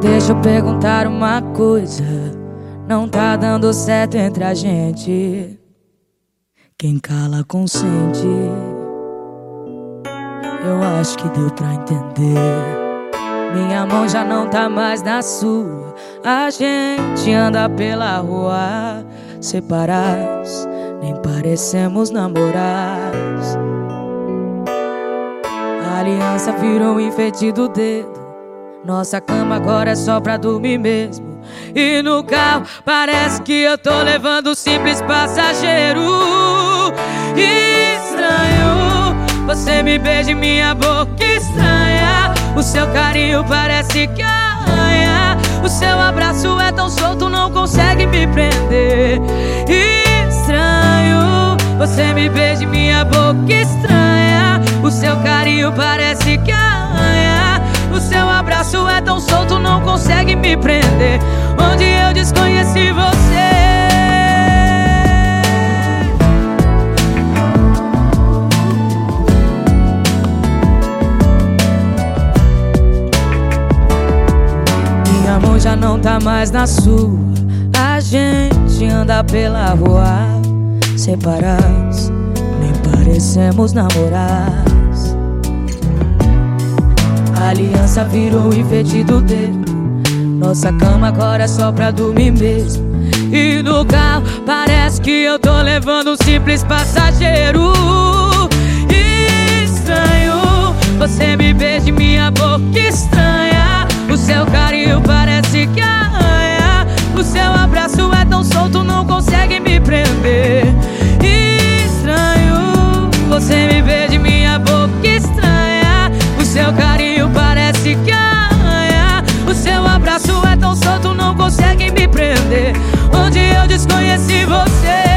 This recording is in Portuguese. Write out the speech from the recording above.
Deixa eu perguntar uma coisa. Não tá dando certo entre a gente. Quem cala consente. Eu acho que deu pra entender. Minha mão já não tá mais na sua. A gente anda pela rua separados, nem parecemos namorados. A aliança virou um enfeite do dedo. Nossa cama agora é só pra dormir mesmo. E no carro parece que eu tô levando um simples passageiro. Estranho, você me beija em minha boca estranha. O seu carinho parece que arranha. O seu abraço é tão solto, não consegue me prender. Estranho, você me beija em minha boca estranha. O seu carinho parece que tão solto, não consegue me prender. Onde eu desconheci você. já não tá mais na sua. A gente anda pela rua separados, nem parecemos namorados. Aliança virou enfeite do dedo. Nossa cama agora é só pra dormir mesmo. E no carro parece que eu tô levando um simples passageiro. Estranho, você me beija em minha boca estranha. O seu carinho parece que arranha. Desconheci você.